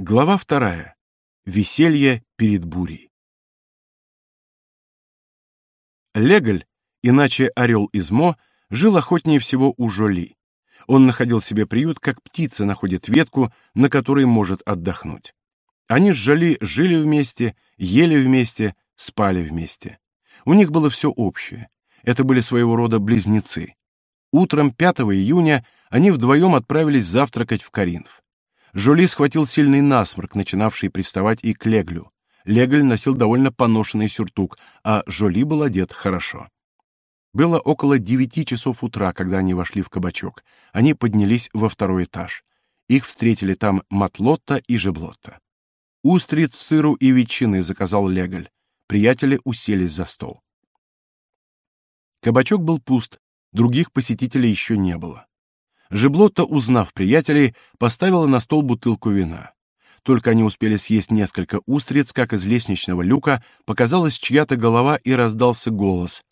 Глава вторая. Веселье перед бурей. Леголь, иначе Орел из Мо, жил охотнее всего у Жоли. Он находил себе приют, как птица находит ветку, на которой может отдохнуть. Они с Жоли жили вместе, ели вместе, спали вместе. У них было все общее. Это были своего рода близнецы. Утром 5 июня они вдвоем отправились завтракать в Каринф. Жоли схватил сильный насморк, начинавший приставать и к Леглю. Легль носил довольно поношенный сюртук, а Жоли был одет хорошо. Было около девяти часов утра, когда они вошли в кабачок. Они поднялись во второй этаж. Их встретили там Матлотта и Жеблотта. «Устриц, сыру и ветчины», — заказал Легль. Приятели уселись за стол. Кабачок был пуст, других посетителей еще не было. Жеблотта, узнав приятелей, поставила на стол бутылку вина. Только они успели съесть несколько устриц, как из лестничного люка показалась чья-то голова и раздался голос.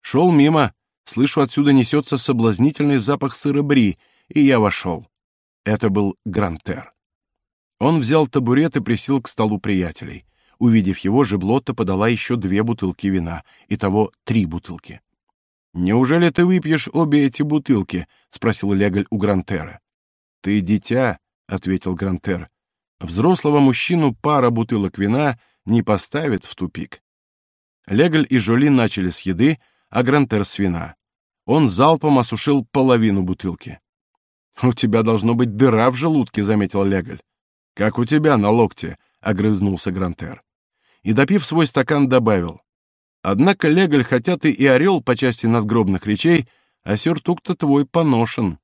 «Шел мимо. Слышу, отсюда несется соблазнительный запах сыра бри, и я вошел». Это был Грантер. Он взял табурет и присел к столу приятелей. Увидев его, Жеблотта подала еще две бутылки вина, итого три бутылки. «Неужели ты выпьешь обе эти бутылки?» — спросил Леголь у Грантера. «Ты дитя», — ответил Грантер. «Взрослого мужчину пара бутылок вина не поставит в тупик». Леголь и Жоли начали с еды, а Грантер с вина. Он залпом осушил половину бутылки. «У тебя должно быть дыра в желудке», — заметил Леголь. «Как у тебя на локте», — огрызнулся Грантер. И, допив свой стакан, добавил. Однако, Леголь, хотя ты и орел по части надгробных речей, а сюртук-то твой поношен.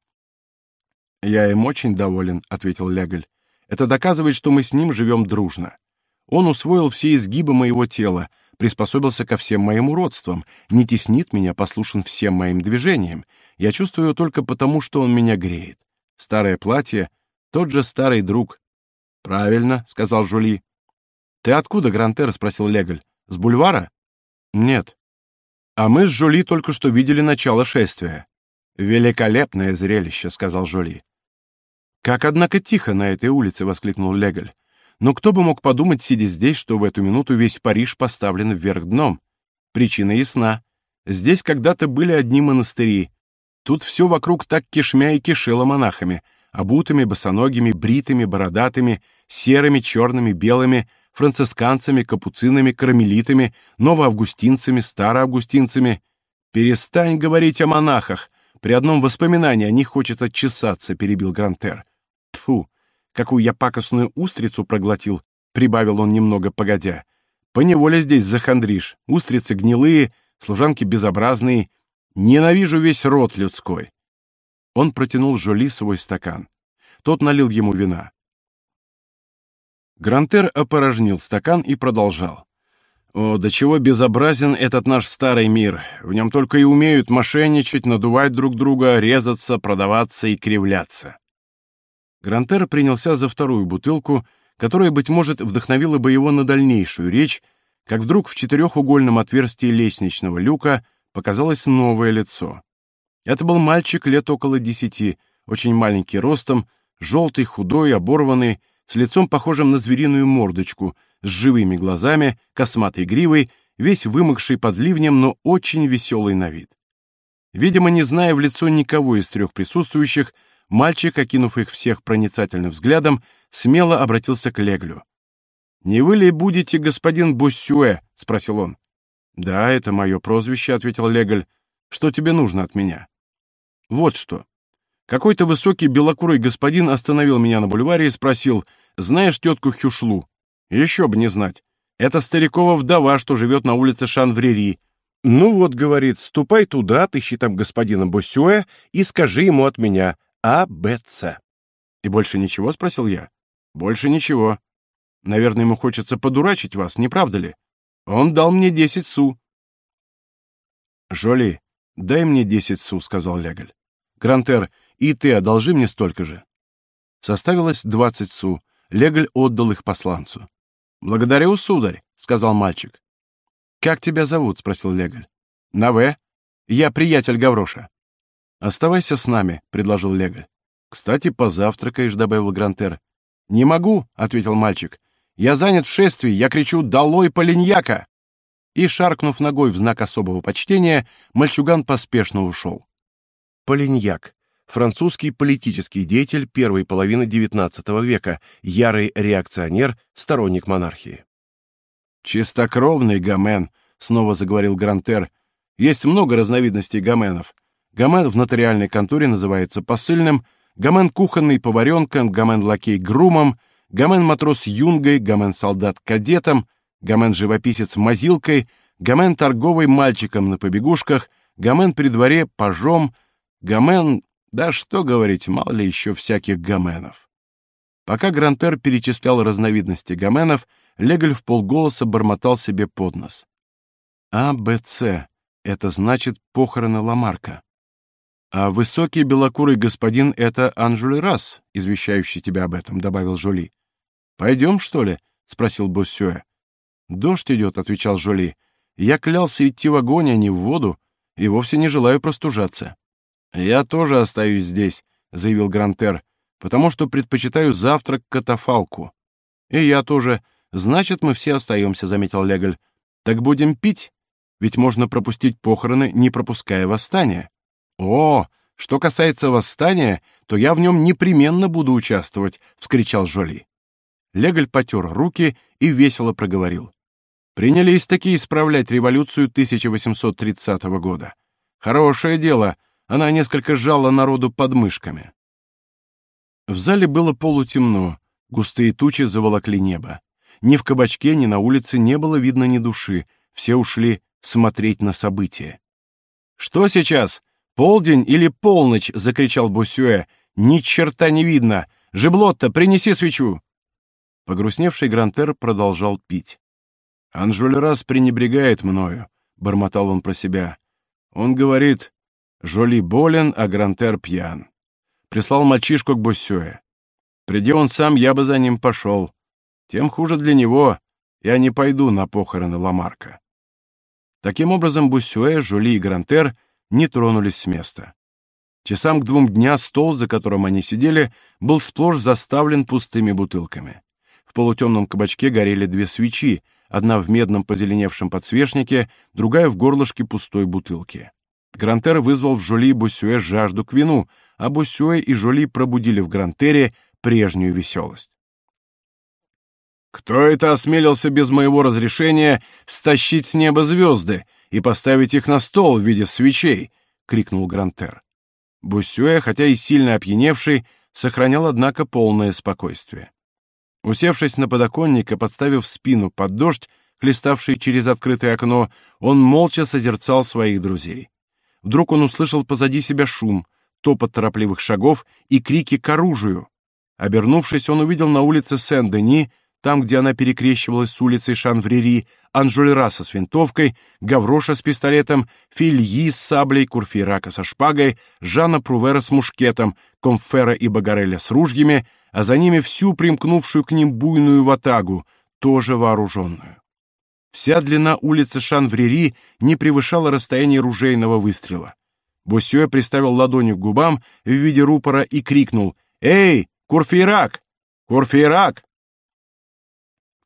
«Я им очень доволен», — ответил Леголь. «Это доказывает, что мы с ним живем дружно. Он усвоил все изгибы моего тела, приспособился ко всем моим уродствам, не теснит меня, послушен всем моим движениям. Я чувствую только потому, что он меня греет. Старое платье — тот же старый друг». «Правильно», — сказал Жули. «Ты откуда, Грантер?» — спросил Леголь. «С бульвара?» Нет. А мы с Жоли только что видели начало шествия. Великолепное зрелище, сказал Жоли. Как, однако, тихо на этой улице, воскликнул Леголь. Но кто бы мог подумать, сидя здесь, что в эту минуту весь Париж поставлен вверх дном? Причина ясна. Здесь когда-то были одни монастыри. Тут все вокруг так кишмя и кишело монахами, обутыми, босоногими, бритыми, бородатыми, серыми, черными, белыми, францисканцами, капуцинами, кармелитами, новоавгустинцами, староавгустинцами. Перестань говорить о монахах. При одном воспоминании о них хочется чесаться, перебил Грантер. Тфу, какую я пакостную устрицу проглотил, прибавил он немного погодя. Поневоле здесь захандришь. Устрицы гнилые, служанки безобразные. Ненавижу весь род людской. Он протянул Жоли свой стакан. Тот налил ему вина. Грантер опорожнил стакан и продолжал. «О, до чего безобразен этот наш старый мир! В нем только и умеют мошенничать, надувать друг друга, резаться, продаваться и кривляться». Грантер принялся за вторую бутылку, которая, быть может, вдохновила бы его на дальнейшую речь, как вдруг в четырехугольном отверстии лестничного люка показалось новое лицо. Это был мальчик лет около десяти, очень маленький ростом, желтый, худой, оборванный, с лицом похожим на звериную мордочку, с живыми глазами, косматой гривой, весь вымокший под ливнем, но очень веселый на вид. Видимо, не зная в лицо никого из трех присутствующих, мальчик, окинув их всех проницательным взглядом, смело обратился к Леглю. «Не вы ли будете господин Боссюэ?» — спросил он. «Да, это мое прозвище», — ответил Легль. «Что тебе нужно от меня?» «Вот что. Какой-то высокий белокурый господин остановил меня на бульваре и спросил, «Знаешь тетку Хюшлу?» «Еще бы не знать. Это старикова вдова, что живет на улице Шанврери. Ну вот, — говорит, — ступай туда, отыщи там господина Боссюэ и скажи ему от меня А, Б, С». «И больше ничего?» — спросил я. «Больше ничего. Наверное, ему хочется подурачить вас, не правда ли? Он дал мне десять су». «Жоли, дай мне десять су», — сказал Леголь. «Грантер, и ты одолжи мне столько же». Составилось двадцать су. Леголь отдал их посланцу. «Благодарю, сударь», — сказал мальчик. «Как тебя зовут?» — спросил Леголь. «Наве. Я приятель Гавроша». «Оставайся с нами», — предложил Леголь. «Кстати, позавтракаешь», — добавил Грантер. «Не могу», — ответил мальчик. «Я занят в шествии, я кричу «Долой Полиньяка!» И, шаркнув ногой в знак особого почтения, мальчуган поспешно ушел. Полиньяк французский политический деятель первой половины XIX века, ярый реакционер, сторонник монархии. «Чистокровный гомен», — снова заговорил Грантер. «Есть много разновидностей гоменов. Гомен в нотариальной конторе называется посыльным, гомен кухонный поваренком, гомен лакей грумом, гомен матрос юнгой, гомен солдат кадетом, гомен живописец мазилкой, гомен торговый мальчиком на побегушках, гомен при дворе пажом, гомен да что говорить, мало ли еще всяких гоменов. Пока Грантер перечислял разновидности гоменов, Леголь в полголоса бормотал себе под нос. А, Б, С — это значит похороны Ламарка. А высокий белокурый господин — это Анжули Расс, извещающий тебя об этом, — добавил Жоли. Пойдем, что ли? — спросил Боссюэ. Дождь идет, — отвечал Жоли. Я клялся идти в огонь, а не в воду, и вовсе не желаю простужаться. «Я тоже остаюсь здесь», — заявил Грантер, «потому что предпочитаю завтрак катафалку». «И я тоже. Значит, мы все остаемся», — заметил Леголь. «Так будем пить? Ведь можно пропустить похороны, не пропуская восстание». «О, что касается восстания, то я в нем непременно буду участвовать», — вскричал Жоли. Леголь потер руки и весело проговорил. «Принялись такие исправлять революцию 1830 года. Хорошее дело, она несколько сжала народу под мышками. В зале было полутемно, густые тучи заволокли небо. Ни в кабачке, ни на улице не было видно ни души, все ушли смотреть на события. «Что сейчас? Полдень или полночь?» — закричал Босюэ. «Ни черта не видно! Жеблотта, принеси свечу!» Погрустневший Грантер продолжал пить. «Анжуль раз пренебрегает мною», — бормотал он про себя. «Он говорит, Жоли болен, а Грантер пьян. Прислал мальчишку к Боссюэ. Приди он сам, я бы за ним пошел. Тем хуже для него. Я не пойду на похороны Ламарка. Таким образом, Буссюэ, Жули и Грантер не тронулись с места. Часам к двум дня стол, за которым они сидели, был сплошь заставлен пустыми бутылками. В полутемном кабачке горели две свечи, одна в медном позеленевшем подсвечнике, другая в горлышке пустой бутылки. Грантер вызвал в Жоли и жажду к вину, а Бусюэ и Жоли пробудили в Грантере прежнюю веселость. «Кто это осмелился без моего разрешения стащить с неба звезды и поставить их на стол в виде свечей?» — крикнул Грантер. Бусюэ, хотя и сильно опьяневший, сохранял, однако, полное спокойствие. Усевшись на подоконник и подставив спину под дождь, хлеставший через открытое окно, он молча созерцал своих друзей. Вдруг он услышал позади себя шум, топот торопливых шагов и крики к оружию. Обернувшись, он увидел на улице Сен-Дени, там, где она перекрещивалась с улицей Шанврери, Анжольра со винтовкой, Гавроша с пистолетом, Фильи с саблей, Курфейрака со шпагой, Жана Прувера с мушкетом, Комфера и Багареля с ружьями, а за ними всю примкнувшую к ним буйную ватагу, тоже вооруженную. Вся длина улицы Шанврери не превышала расстояния ружейного выстрела. Босюэ приставил ладони к губам в виде рупора и крикнул «Эй, Курфейрак! Курфейрак!»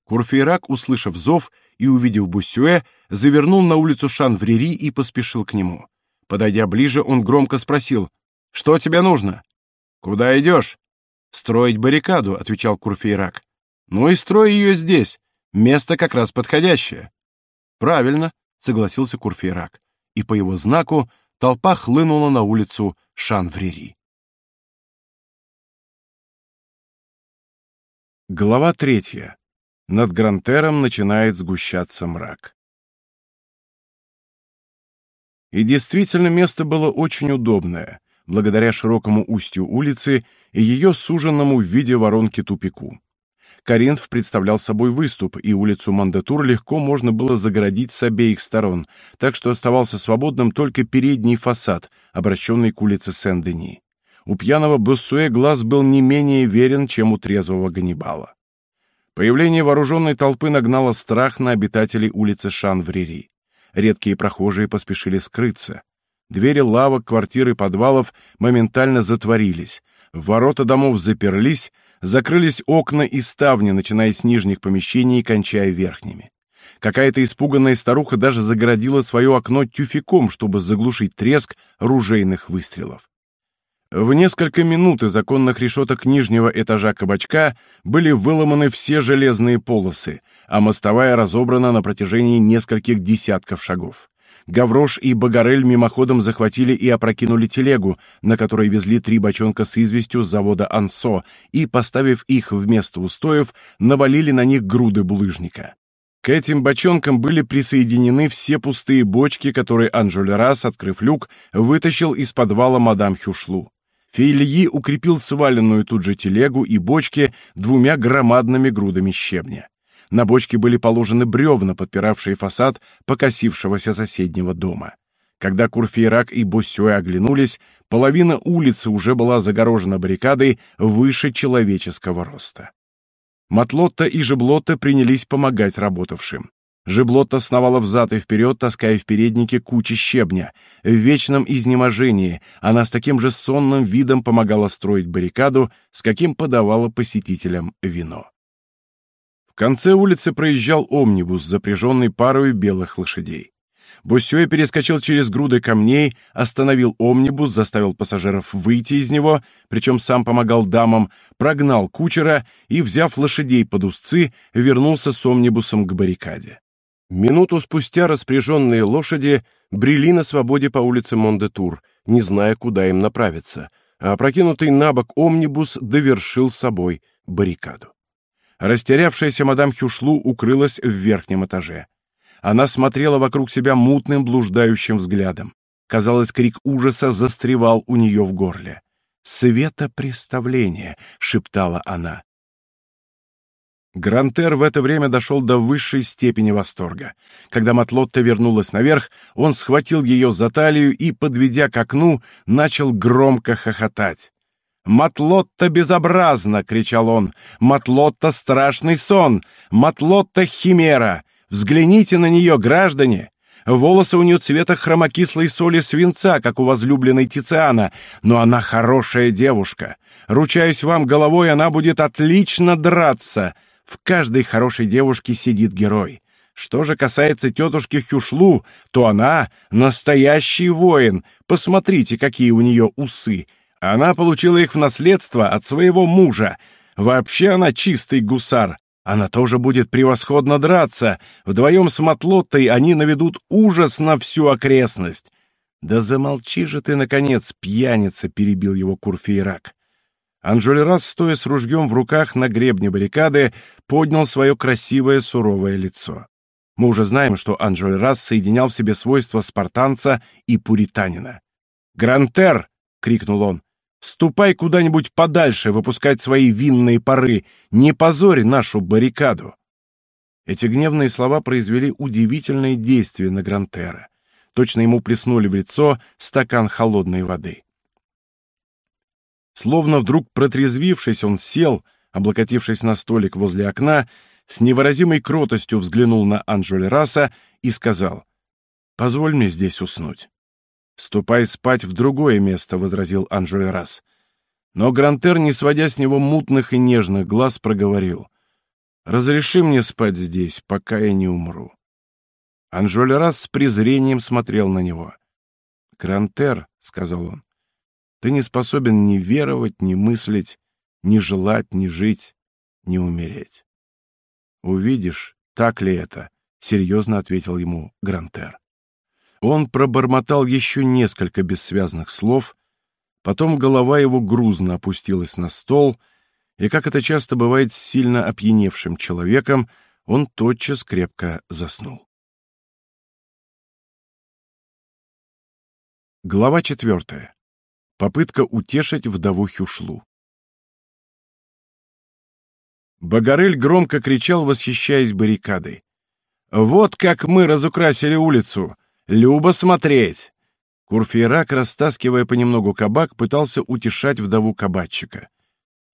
Курфейрак, услышав зов и увидев Бусюэ, завернул на улицу Шанврери и поспешил к нему. Подойдя ближе, он громко спросил «Что тебе нужно?» «Куда идешь?» «Строить баррикаду», — отвечал Курфейрак. «Ну и строй ее здесь. Место как раз подходящее. Правильно, согласился Курфейрак, и по его знаку толпа хлынула на улицу Шанврери. Глава третья. Над Грантером начинает сгущаться мрак. И действительно, место было очень удобное, благодаря широкому устью улицы и ее суженному в виде воронки тупику. Коринф представлял собой выступ, и улицу Мандатур легко можно было загородить с обеих сторон, так что оставался свободным только передний фасад, обращенный к улице Сен-Дени. У пьяного Боссуэ глаз был не менее верен, чем у трезвого Ганнибала. Появление вооруженной толпы нагнало страх на обитателей улицы Шанврери. Редкие прохожие поспешили скрыться. Двери лавок, квартир и подвалов моментально затворились. Ворота домов заперлись, Закрылись окна и ставни, начиная с нижних помещений и кончая верхними. Какая-то испуганная старуха даже загородила свое окно тюфяком, чтобы заглушить треск ружейных выстрелов. В несколько минут из законных решеток нижнего этажа кабачка были выломаны все железные полосы, а мостовая разобрана на протяжении нескольких десятков шагов. Гаврош и Багарель мимоходом захватили и опрокинули телегу, на которой везли три бочонка с известью с завода «Ансо», и, поставив их вместо устоев, навалили на них груды булыжника. К этим бочонкам были присоединены все пустые бочки, которые Анжель Рас, открыв люк, вытащил из подвала мадам Хюшлу. Фейльи укрепил сваленную тут же телегу и бочки двумя громадными грудами щебня. На бочке были положены бревна, подпиравшие фасад покосившегося соседнего дома. Когда Курфейрак и Боссюэ оглянулись, половина улицы уже была загорожена баррикадой выше человеческого роста. Матлотта и Жеблотта принялись помогать работавшим. Жеблотта сновала взад и вперед, таская в переднике кучи щебня. В вечном изнеможении она с таким же сонным видом помогала строить баррикаду, с каким подавала посетителям вино. Конце улицы проезжал омнибус, запряженный парой белых лошадей. Бусёй перескочил через груды камней, остановил омнибус, заставил пассажиров выйти из него, причем сам помогал дамам, прогнал кучера и, взяв лошадей под узцы, вернулся с омнибусом к баррикаде. Минуту спустя распряженные лошади брели на свободе по улице Мондетур, не зная, куда им направиться, а опрокинутый на бок омнибус довершил собой баррикаду. Растерявшаяся мадам Хюшлу укрылась в верхнем этаже. Она смотрела вокруг себя мутным, блуждающим взглядом. Казалось, крик ужаса застревал у нее в горле. «Светопреставление!» — шептала она. Грантер в это время дошел до высшей степени восторга. Когда Матлотта вернулась наверх, он схватил ее за талию и, подведя к окну, начал громко хохотать. «Матлотта безобразно!» — кричал он. «Матлотта — страшный сон! Матлотта — химера! Взгляните на нее, граждане! Волосы у нее цвета хромокислой соли свинца, как у возлюбленной Тициана, но она хорошая девушка. Ручаюсь вам головой, она будет отлично драться. В каждой хорошей девушке сидит герой. Что же касается тетушки Хюшлу, то она настоящий воин. Посмотрите, какие у нее усы. Она получила их в наследство от своего мужа. Вообще она чистый гусар. Она тоже будет превосходно драться. Вдвоем с Матлоттой они наведут ужас на всю окрестность. «Да замолчи же ты, наконец, пьяница!» — перебил его Курфейрак. Анжолерас, стоя с ружьем в руках на гребне баррикады, поднял свое красивое суровое лицо. Мы уже знаем, что Анжолерас соединял в себе свойства спартанца и пуританина. «Грантер!» — крикнул он. Ступай куда-нибудь подальше выпускать свои винные пары, не позорь нашу баррикаду. Эти гневные слова произвели удивительное действие на Грантера. Точно ему плеснули в лицо стакан холодной воды. Словно вдруг протрезвившись, он сел, облокотившись на столик возле окна, с невыразимой кротостью взглянул на Анжель Раса и сказал, «Позволь мне здесь уснуть». «Ступай спать в другое место», — возразил Анжель раз. Но Грантер, не сводя с него мутных и нежных глаз, проговорил. «Разреши мне спать здесь, пока я не умру». Анжель раз с презрением смотрел на него. «Грантер», — сказал он, — «ты не способен ни веровать, ни мыслить, ни желать, ни жить, ни умереть». «Увидишь, так ли это?» — серьезно ответил ему Грантер. Он пробормотал еще несколько бессвязных слов, потом голова его грузно опустилась на стол, и, как это часто бывает с сильно опьяневшим человеком, он тотчас крепко заснул. Глава четвертая. Попытка утешить вдову Хюшлу. Багарель громко кричал, восхищаясь баррикадой. «Вот как мы разукрасили улицу! Любо смотреть!» Курфейрак, растаскивая понемногу кабак, пытался утешать вдову кабачика.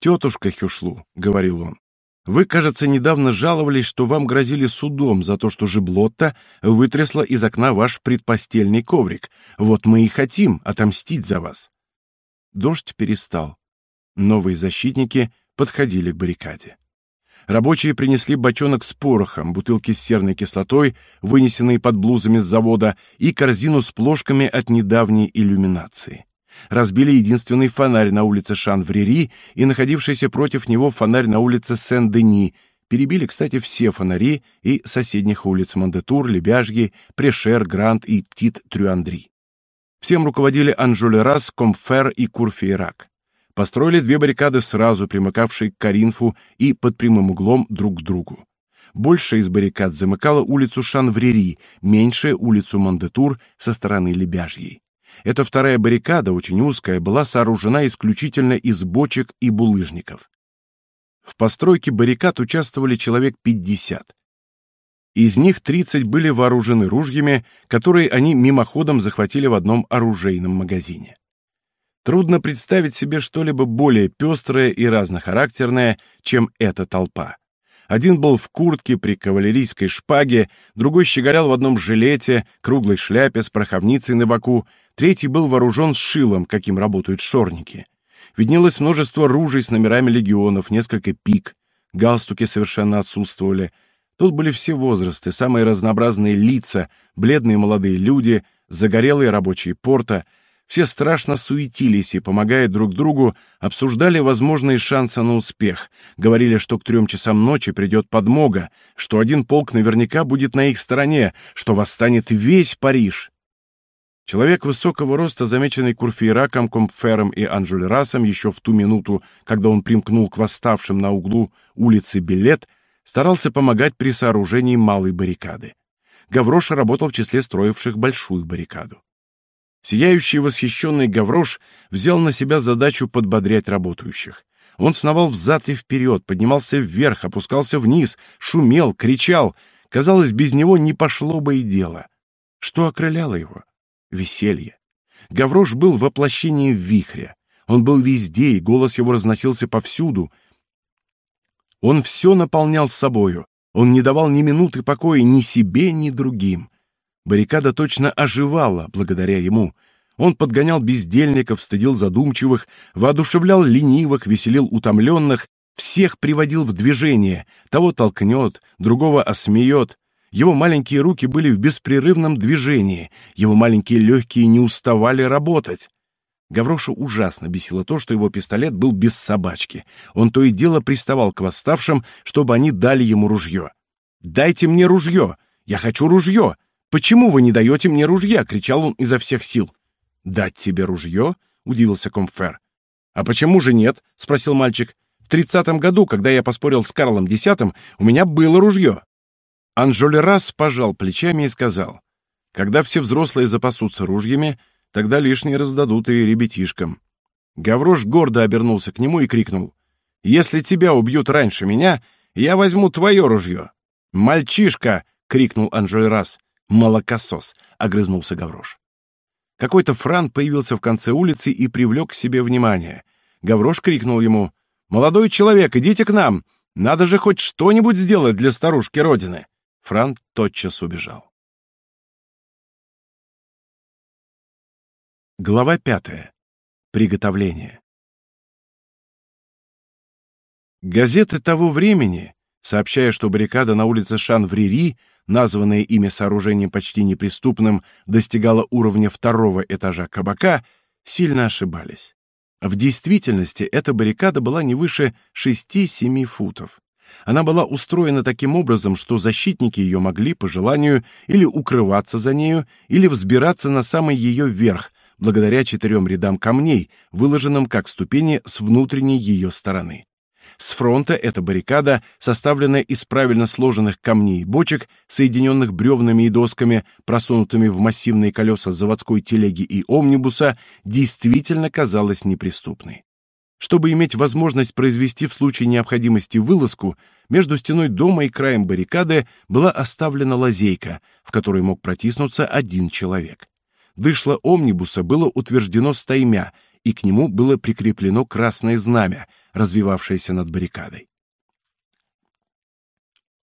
«Тетушка Хюшлу», — говорил он, — «вы, кажется, недавно жаловались, что вам грозили судом за то, что Жеблотта вытрясла из окна ваш предпостельный коврик. Вот мы и хотим отомстить за вас». Дождь перестал. Новые защитники подходили к баррикаде. Рабочие принесли бочонок с порохом, бутылки с серной кислотой, вынесенные под блузами с завода, и корзину с плошками от недавней иллюминации. Разбили единственный фонарь на улице Шан-Врери и находившийся против него фонарь на улице Сен-Дени. Перебили, кстати, все фонари и соседних улиц Мондетур, Лебяжьи, Прешер, Грант и Птит-Трюандри. Всем руководили Анжулерас, Комфер и Курфейрак построили две баррикады сразу, примыкавшие к Каринфу и под прямым углом друг к другу. Большая из баррикад замыкала улицу Шанврери, меньшая — улицу Мандетур со стороны Лебяжьей. Эта вторая баррикада, очень узкая, была сооружена исключительно из бочек и булыжников. В постройке баррикад участвовали человек 50. Из них 30 были вооружены ружьями, которые они мимоходом захватили в одном оружейном магазине. Трудно представить себе что-либо более пестрое и разнохарактерное, чем эта толпа. Один был в куртке при кавалерийской шпаге, другой щеголял в одном жилете, круглой шляпе с пороховницей на боку, третий был вооружен шилом, каким работают шорники. Виднелось множество ружей с номерами легионов, несколько пик, галстуки совершенно отсутствовали. Тут были все возрасты, самые разнообразные лица, бледные молодые люди, загорелые рабочие порта — все страшно суетились и, помогая друг другу, обсуждали возможные шансы на успех, говорили, что к трем часам ночи придет подмога, что один полк наверняка будет на их стороне, что восстанет весь Париж. Человек высокого роста, замеченный Курфейраком, Комфером и Анжулерасом еще в ту минуту, когда он примкнул к восставшим на углу улицы Билет, старался помогать при сооружении малой баррикады. Гаврош работал в числе строивших большую баррикаду. Сияющий восхищенный Гаврош взял на себя задачу подбодрять работающих. Он сновал взад и вперед, поднимался вверх, опускался вниз, шумел, кричал. Казалось, без него не пошло бы и дело. Что окрыляло его? Веселье. Гаврош был воплощением вихря. Он был везде, и голос его разносился повсюду. Он все наполнял собою. Он не давал ни минуты покоя ни себе, ни другим. Баррикада точно оживала благодаря ему. Он подгонял бездельников, стыдил задумчивых, воодушевлял ленивых, веселил утомленных, всех приводил в движение. Того толкнет, другого осмеет. Его маленькие руки были в беспрерывном движении, его маленькие легкие не уставали работать. Гавроша ужасно бесило то, что его пистолет был без собачки. Он то и дело приставал к восставшим, чтобы они дали ему ружье. «Дайте мне ружье! Я хочу ружье! «Почему вы не даете мне ружья?» — кричал он изо всех сил. «Дать тебе ружье?» — удивился Комфер. «А почему же нет?» — спросил мальчик. «В тридцатом году, когда я поспорил с Карлом Десятым, у меня было ружье». Анжолерас пожал плечами и сказал, «Когда все взрослые запасутся ружьями, тогда лишние раздадут и ребятишкам». Гаврош гордо обернулся к нему и крикнул, «Если тебя убьют раньше меня, я возьму твое ружье». «Мальчишка!» — крикнул Анжолерас. «Молокосос!» — огрызнулся Гаврош. Какой-то фран появился в конце улицы и привлек к себе внимание. Гаврош крикнул ему «Молодой человек, идите к нам! Надо же хоть что-нибудь сделать для старушки Родины!» Фран тотчас убежал. Глава пятая. Приготовление. Газеты того времени, сообщая, что баррикада на улице Шан-Врери названное ими сооружением почти неприступным, достигало уровня второго этажа кабака, сильно ошибались. В действительности эта баррикада была не выше 6-7 футов. Она была устроена таким образом, что защитники ее могли, по желанию, или укрываться за нею, или взбираться на самый ее верх, благодаря четырем рядам камней, выложенным как ступени с внутренней ее стороны. С фронта эта баррикада, составленная из правильно сложенных камней и бочек, соединенных бревнами и досками, просунутыми в массивные колеса заводской телеги и омнибуса, действительно казалась неприступной. Чтобы иметь возможность произвести в случае необходимости вылазку, между стеной дома и краем баррикады была оставлена лазейка, в которой мог протиснуться один человек. Дышло омнибуса было утверждено стаймя, и к нему было прикреплено красное знамя, развивавшееся над баррикадой.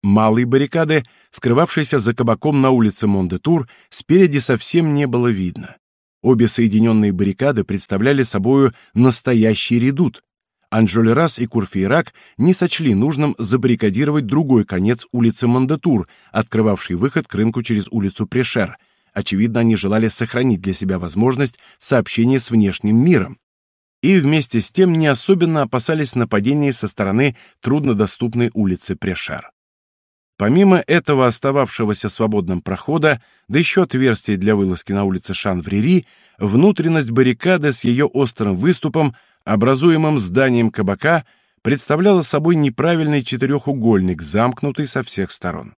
Малой баррикады, скрывавшейся за кабаком на улице Мондетур, спереди совсем не было видно. Обе соединенные баррикады представляли собою настоящий редут. Анжолерас и Курфейрак не сочли нужным забаррикадировать другой конец улицы Мандатур, открывавший выход к рынку через улицу Прешер. Очевидно, они желали сохранить для себя возможность сообщения с внешним миром. И вместе с тем не особенно опасались нападений со стороны труднодоступной улицы Прешер. Помимо этого остававшегося свободным прохода, да еще отверстия для вылазки на улице Шанврери, внутренность баррикады с ее острым выступом образуемым зданием кабака, представляла собой неправильный четырехугольник, замкнутый со всех сторон.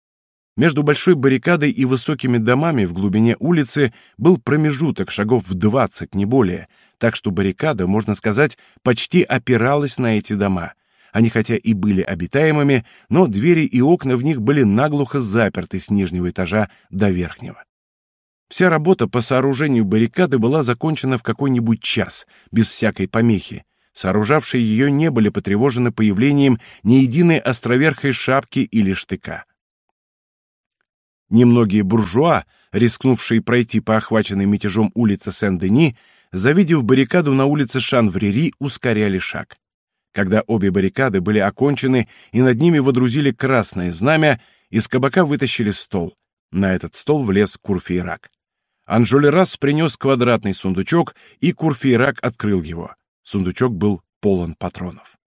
Между большой баррикадой и высокими домами в глубине улицы был промежуток шагов в двадцать, не более, так что баррикада, можно сказать, почти опиралась на эти дома. Они хотя и были обитаемыми, но двери и окна в них были наглухо заперты с нижнего этажа до верхнего. Вся работа по сооружению баррикады была закончена в какой-нибудь час, без всякой помехи. Сооружавшие ее не были потревожены появлением ни единой островерхой шапки или штыка. Немногие буржуа, рискнувшие пройти по охваченной мятежом улице Сен-Дени, завидев баррикаду на улице Шанврери, ускоряли шаг. Когда обе баррикады были окончены и над ними водрузили красное знамя, из кабака вытащили стол. На этот стол влез Курфейрак. Анжолерас принес квадратный сундучок, и Курфейрак открыл его. Сундучок был полон патронов.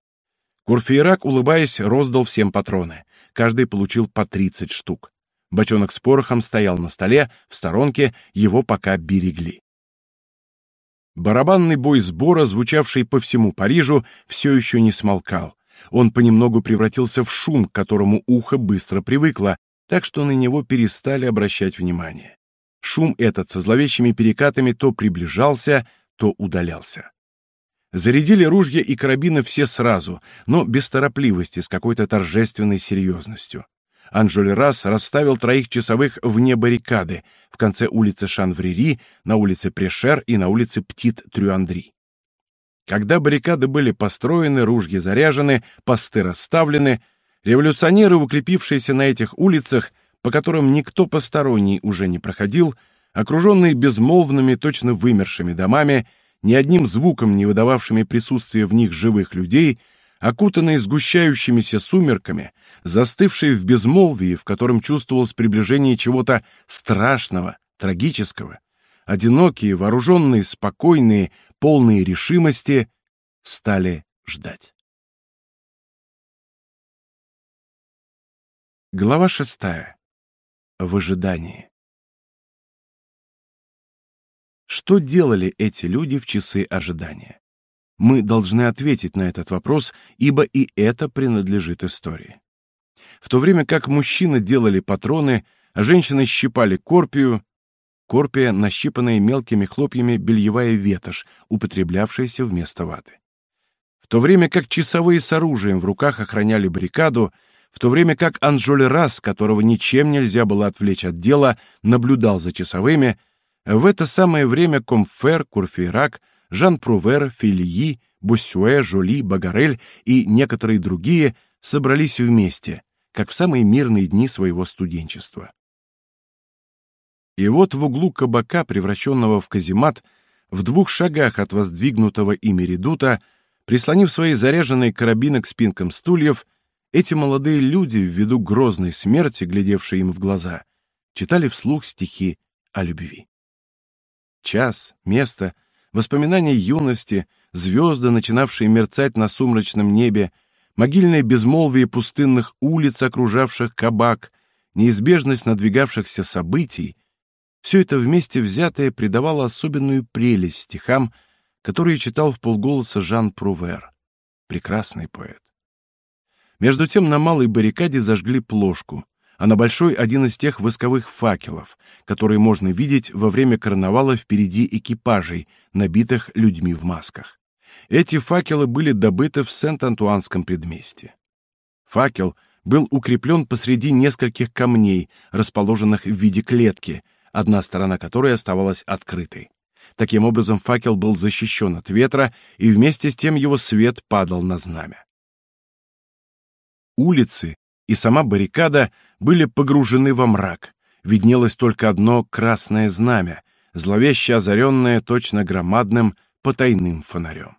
Курфейрак, улыбаясь, роздал всем патроны. Каждый получил по 30 штук. Бочонок с порохом стоял на столе, в сторонке, его пока берегли. Барабанный бой сбора, звучавший по всему Парижу, все еще не смолкал. Он понемногу превратился в шум, к которому ухо быстро привыкло, так что на него перестали обращать внимание. Шум этот со зловещими перекатами то приближался, то удалялся. Зарядили ружья и карабины все сразу, но без торопливости, с какой-то торжественной серьезностью. Анжолерас расставил троих часовых вне баррикады, в конце улицы Шанврери, на улице Прешер и на улице Птит-Трюандри. Когда баррикады были построены, ружья заряжены, посты расставлены, революционеры, укрепившиеся на этих улицах, по которым никто посторонний уже не проходил, окруженные безмолвными, точно вымершими домами, ни одним звуком не выдававшими присутствия в них живых людей, окутанные сгущающимися сумерками, застывшие в безмолвии, в котором чувствовалось приближение чего-то страшного, трагического, одинокие, вооруженные, спокойные, полные решимости, стали ждать. Глава шестая в ожидании. Что делали эти люди в часы ожидания? Мы должны ответить на этот вопрос, ибо и это принадлежит истории. В то время как мужчины делали патроны, а женщины щипали корпию, корпия, нащипанная мелкими хлопьями бельевая ветошь, употреблявшаяся вместо ваты. В то время как часовые с оружием в руках охраняли баррикаду, в то время как Анжолерас, которого ничем нельзя было отвлечь от дела, наблюдал за часовыми, в это самое время Комфер, Курфейрак, Жан-Прувер, Фильи, Буссюэ, Жоли, Багарель и некоторые другие собрались вместе, как в самые мирные дни своего студенчества. И вот в углу кабака, превращенного в каземат, в двух шагах от воздвигнутого ими редута, прислонив свои заряженные карабины к спинкам стульев, эти молодые люди, ввиду грозной смерти, глядевшие им в глаза, читали вслух стихи о любви. Час, место, воспоминания юности, звезды, начинавшие мерцать на сумрачном небе, могильное безмолвие пустынных улиц, окружавших кабак, неизбежность надвигавшихся событий — все это вместе взятое придавало особенную прелесть стихам, которые читал в полголоса Жан Прувер, прекрасный поэт. Между тем на малой баррикаде зажгли плошку, а на большой один из тех восковых факелов, которые можно видеть во время карнавала впереди экипажей, набитых людьми в масках. Эти факелы были добыты в Сент-Антуанском предместье. Факел был укреплен посреди нескольких камней, расположенных в виде клетки, одна сторона которой оставалась открытой. Таким образом, факел был защищен от ветра, и вместе с тем его свет падал на знамя улицы и сама баррикада были погружены во мрак. Виднелось только одно красное знамя, зловеще озаренное точно громадным потайным фонарем.